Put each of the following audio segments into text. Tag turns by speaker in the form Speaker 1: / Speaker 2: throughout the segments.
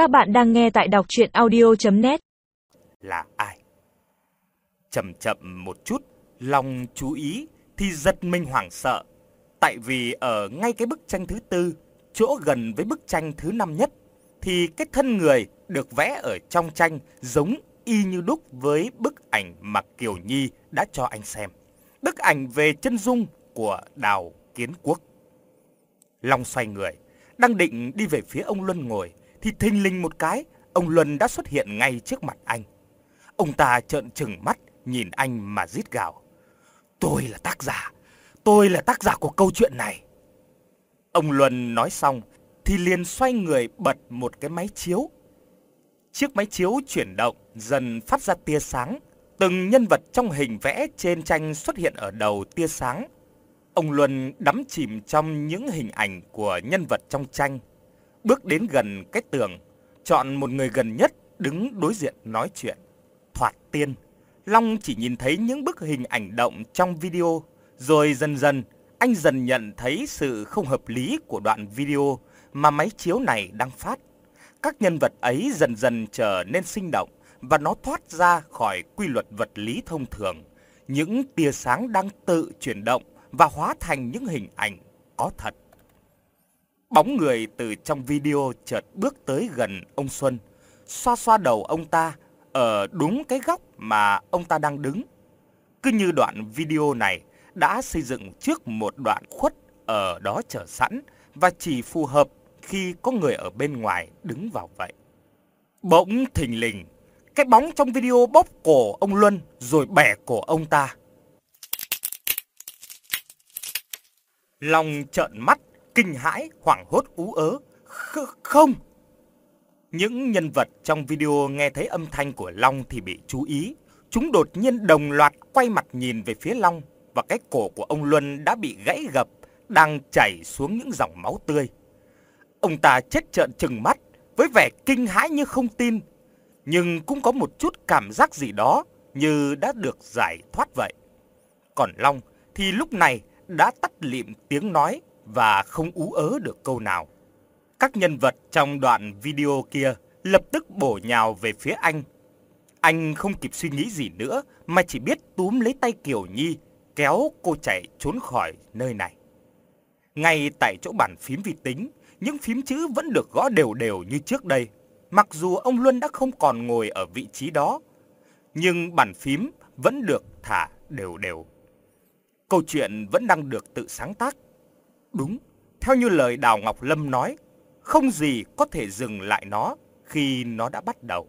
Speaker 1: Các bạn đang nghe tại đọc chuyện audio.net
Speaker 2: Là ai? Chậm chậm một chút, Long chú ý thì giật mình hoảng sợ. Tại vì ở ngay cái bức tranh thứ tư, chỗ gần với bức tranh thứ năm nhất, thì cái thân người được vẽ ở trong tranh giống y như đúc với bức ảnh mà Kiều Nhi đã cho anh xem. Bức ảnh về chân dung của Đào Kiến Quốc. Long xoay người, đang định đi về phía ông Luân ngồi, thì thình lình một cái, ông Luân đã xuất hiện ngay trước mặt anh. Ông ta trợn trừng mắt nhìn anh mà rít gào. Tôi là tác giả, tôi là tác giả của câu chuyện này. Ông Luân nói xong thì liền xoay người bật một cái máy chiếu. Chiếc máy chiếu chuyển động dần phát ra tia sáng, từng nhân vật trong hình vẽ trên tranh xuất hiện ở đầu tia sáng. Ông Luân đắm chìm trong những hình ảnh của nhân vật trong tranh bước đến gần cái tường, chọn một người gần nhất đứng đối diện nói chuyện. Thoạt tiên, Long chỉ nhìn thấy những bức hình ảnh động trong video, rồi dần dần anh dần nhận thấy sự không hợp lý của đoạn video mà máy chiếu này đang phát. Các nhân vật ấy dần dần trở nên sinh động và nó thoát ra khỏi quy luật vật lý thông thường. Những tia sáng đang tự chuyển động và hóa thành những hình ảnh có thật. Bóng người từ trong video chợt bước tới gần ông Xuân, xoa xoa đầu ông ta ở đúng cái góc mà ông ta đang đứng. Cứ như đoạn video này đã xây dựng trước một đoạn khuất ở đó chờ sẵn và chỉ phù hợp khi có người ở bên ngoài đứng vào vậy. Bỗng thình lình, cái bóng trong video bóp cổ ông Luân rồi bẻ cổ ông ta. Long trợn mắt kinh hãi, hoảng hốt ú ớ. Không! Những nhân vật trong video nghe thấy âm thanh của Long thì bị chú ý. Chúng đột nhiên đồng loạt quay mặt nhìn về phía Long và cái cổ của ông Luân đã bị gãy gập, đang chảy xuống những dòng máu tươi. Ông ta chết trợn trừng mắt với vẻ kinh hãi như không tin, nhưng cũng có một chút cảm giác gì đó như đã được giải thoát vậy. Còn Long thì lúc này đã tắt lịm tiếng nói và không ú ớ được câu nào. Các nhân vật trong đoạn video kia lập tức bổ nhào về phía anh. Anh không kịp suy nghĩ gì nữa mà chỉ biết túm lấy tay Kiều Nhi, kéo cô chạy trốn khỏi nơi này. Ngay tại chỗ bàn phím vi tính, những phím chữ vẫn được gõ đều đều như trước đây. Mặc dù ông Luân đã không còn ngồi ở vị trí đó, nhưng bàn phím vẫn được thả đều đều. Câu chuyện vẫn đang được tự sáng tác Đúng, theo như lời Đào Ngọc Lâm nói, không gì có thể dừng lại nó khi nó đã bắt đầu.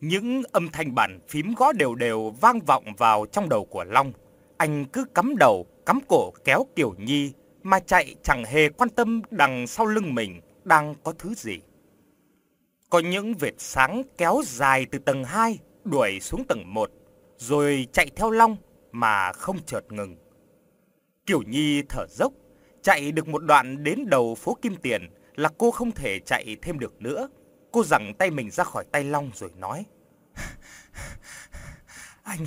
Speaker 2: Những âm thanh bàn phím gõ đều đều vang vọng vào trong đầu của Long. Anh cứ cắm đầu cắm cổ kéo Kiều Nhi mà chạy chẳng hề quan tâm đằng sau lưng mình đang có thứ gì. Có những vệt sáng kéo dài từ tầng 2 đuổi xuống tầng 1, rồi chạy theo Long mà không chợt ngừng. Kiều Nhi thở dốc, chạy được một đoạn đến đầu phố Kim Tiền là cô không thể chạy thêm được nữa. Cô giằng tay mình ra khỏi tay Long rồi nói: "Anh,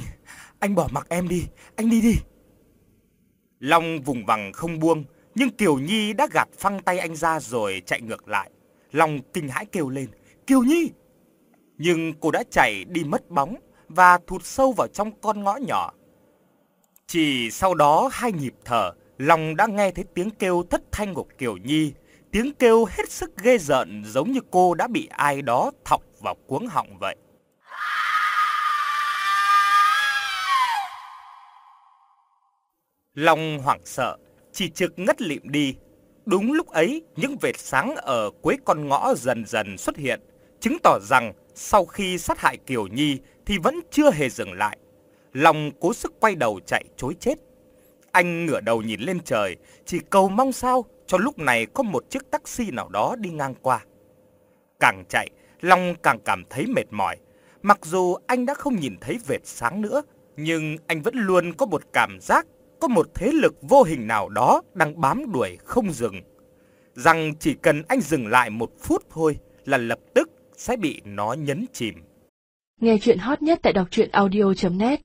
Speaker 2: anh bỏ mặc em đi, anh đi đi." Long vùng vằng không buông, nhưng Kiều Nhi đã gạt phăng tay anh ra rồi chạy ngược lại. Long kinh hãi kêu lên, Kiều Nhi! Nhưng cô đã chạy đi mất bóng và thụt sâu vào trong con ngõ nhỏ. Chỉ sau đó hai nhịp thở, Long đã nghe thấy tiếng kêu thất thanh của Kiều Nhi. Tiếng kêu hết sức ghê rợn giống như cô đã bị ai đó thọc vào cuống họng vậy. Long hoảng sợ, chỉ trực ngất lịm đi. Đúng lúc ấy, những vệt sáng ở cuối con ngõ dần dần xuất hiện, chứng tỏ rằng sau khi sát hại Kiều Nhi thì vẫn chưa hề dừng lại. Long cố sức quay đầu chạy chối chết. Anh ngửa đầu nhìn lên trời, chỉ cầu mong sao cho lúc này có một chiếc taxi nào đó đi ngang qua. Càng chạy, Long càng cảm thấy mệt mỏi. Mặc dù anh đã không nhìn thấy vệt sáng nữa, nhưng anh vẫn luôn có một cảm giác có một thế lực vô hình nào đó đang bám đuổi không dừng. rằng chỉ cần anh dừng lại một phút thôi là lập tức sẽ bị nó nhấn chìm.
Speaker 3: Nghe chuyện hot nhất tại đọc truyện audio.net